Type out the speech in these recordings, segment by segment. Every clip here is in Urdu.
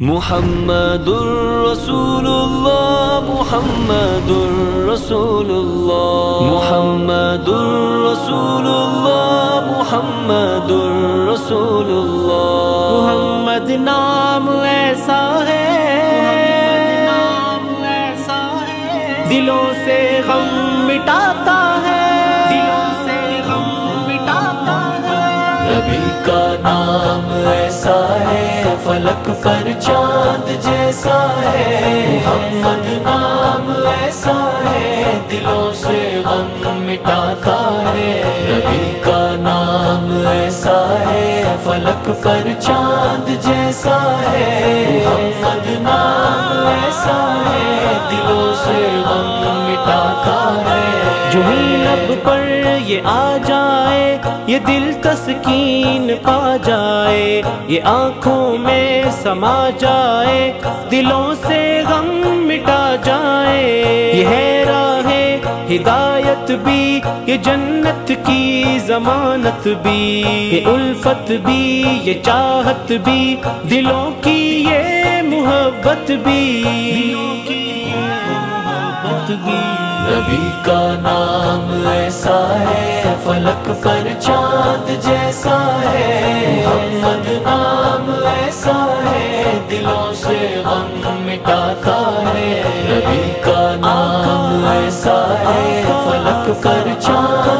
محمد الرسول اللہ محمد الرسول اللہ محمد الرسول اللہ محمد الرسول اللہ محمد نام ایسا ہے۔ دلوں سے غم نبی کا نام ایسا ہے، فلک پر چاند جیسا ہے۔ محمد نام ایسا ہے، دلوں سے غم مٹاتا ہے۔ نبی کا نام ایسا ہے، فلک پر چاند جیسا ہے۔ محمد نام ایسا ہے، دلوں سے غم جو ہی لب پر یہ آ جائے، یہ دل تسکین پا جائے، یہ آنکھوں میں سما جائے، دلوں سے غم مٹا جائے۔ یہ ہے راہ ہدایت بھی، یہ جنت کی ضمانت بھی۔ یہ الفت بھی، یہ چاہت بھی، دلوں کی یہ محبت بھی۔ دلوں کی محبت بھی۔ نبی کا نام ایسا ہے، فلک پر چاند جیسا ہے۔ محمد نام ایسا ہے، دلوں سے غم مٹاتا ہے۔ نبی کا نام ایسا ہے، فلک پر چاند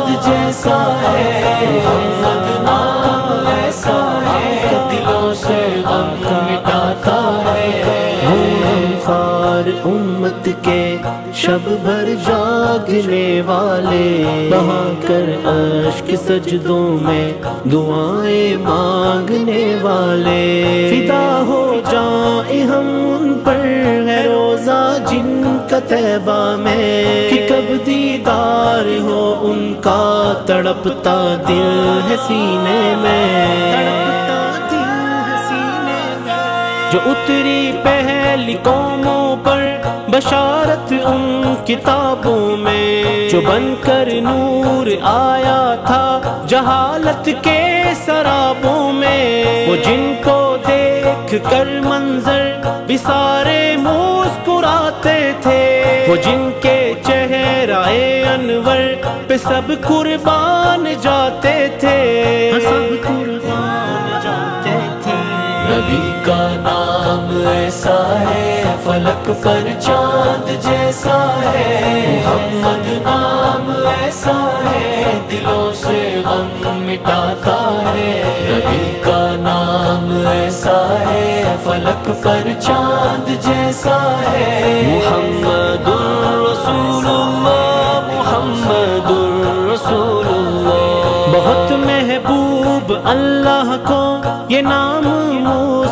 امت کے شب بھر جاگنے والے۔ بہا کر اشک سجدوں میں دعائیں مانگنے والے۔ فدا ہو جائیں ہم ان پر ہے روزہ جن کا تیبہ میں۔ کہ کب دیدار ہو ان کا تڑپتا دل ہے سینے میں۔ جو اتری پہلی قوموں پر بشارت ان کتابوں میں جو بن کر نور آیا تھا جہالت کے سرابوں میں وہ جن کو دیکھ کر منظر بسارے مسکراتے تھے وہ جن کے چہرہ انور پہ سب قربان جاتے تھے ہاں، سب قربان کا نام ایسا ہے، فلک پر چاند جیسا ہے۔ محمد نام ایسا ہے، دلوں سے غم مٹاتا ہے۔ نبی کا نام ایسا ہے، فلک پر چاند جیسا ہے۔ محمد الرسول اللہ، محمد الرسول اللہ۔ بہت محبوب اللہ کو یہ نام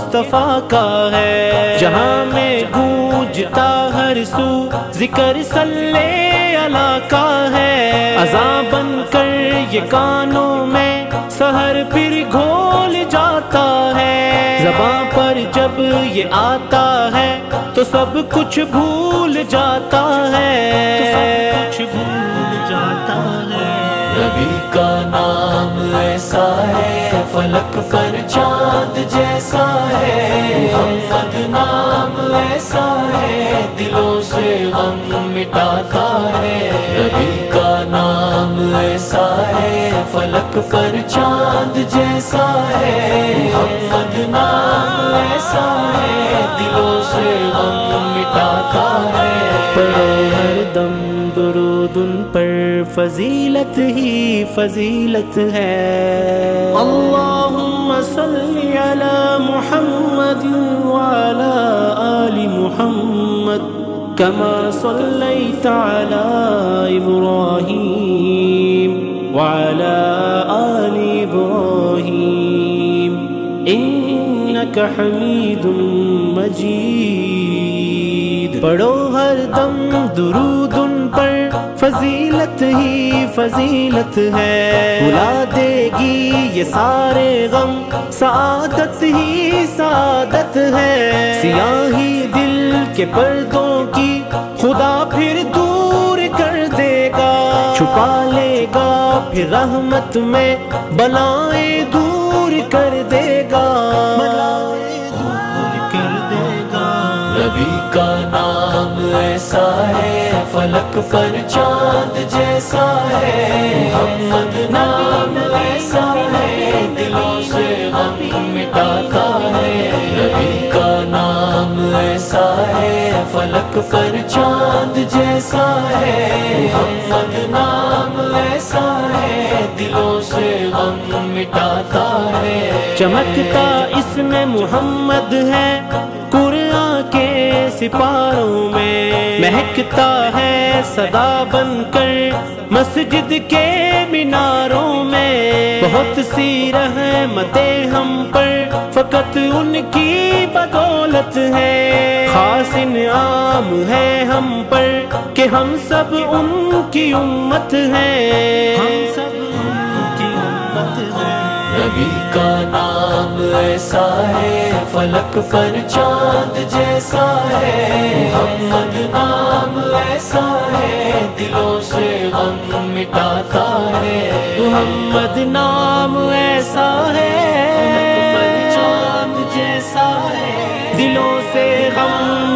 مصطفیٰ کا ہے۔ جہاں میں گونجتا ہر سو ذکر صلی اللہ کا ہے۔ ازاں بن کر یہ کانوں میں سہر پھر گھول جاتا ہے۔ زباں پر جب یہ آتا ہے تو سب کچھ بھول جاتا ہے۔ کچھ بھول جاتا ہے۔ نبی کا نام مٹاتا ہے۔ نبی کا نام ایسا ہے، فلک پر چاند جیسا ہے۔ محمد نام ایسا ہے، دلوں سے غم مٹاتا ہے۔ ہر دم درود ان پر فضیلت ہی فضیلت ہے۔ اللہم صلی علی محمد وعلی كما صليت على إبراهيم وعلى آل إبراهيم. إنك حميد مجيد. پڑھو ہر دم درود ان پر فضیلت ہی فضیلت ہے۔ بلا دے گی یہ سارے غم، سعادت ہی سعادت ہے۔ سیاہی دل کے پردوں کی خدا پھر دور کر دے گا۔ چھپا لے گا پھر رحمت میں بلائیں دور کر دے گا۔ کا نام ایسا ہے، فلک پر چاند جیسا ہے۔ محمد نام ایسا ہے، دلوں سے غم مٹاتا ہے۔ نبی کا نام ایسا ہے، فلک پر چاند جیسا ہے۔ محمد نام ایسا ہے، دلوں سے غم مٹاتا ہے۔ چمکتا اس میں محمد ہے۔ سپاروں میں مہکتا ہے صدا بن کر مسجد کے میناروں میں بہت سی رحمتیں ہم پر فقط ان کی بدولت ہے۔ خاص انعام ہے ہم پر کہ ہم سب ان کی امت ہیں۔ ہم سب ان کی امت ہیں۔ نبی کا نام ایسا ہے فلک پر چاند جیسا ہے، محمد نام ایسا ہے، دلوں سے غم مٹاتا ہے۔ محمد نام ایسا ہے چاند جیسا ہے، دلوں سے غم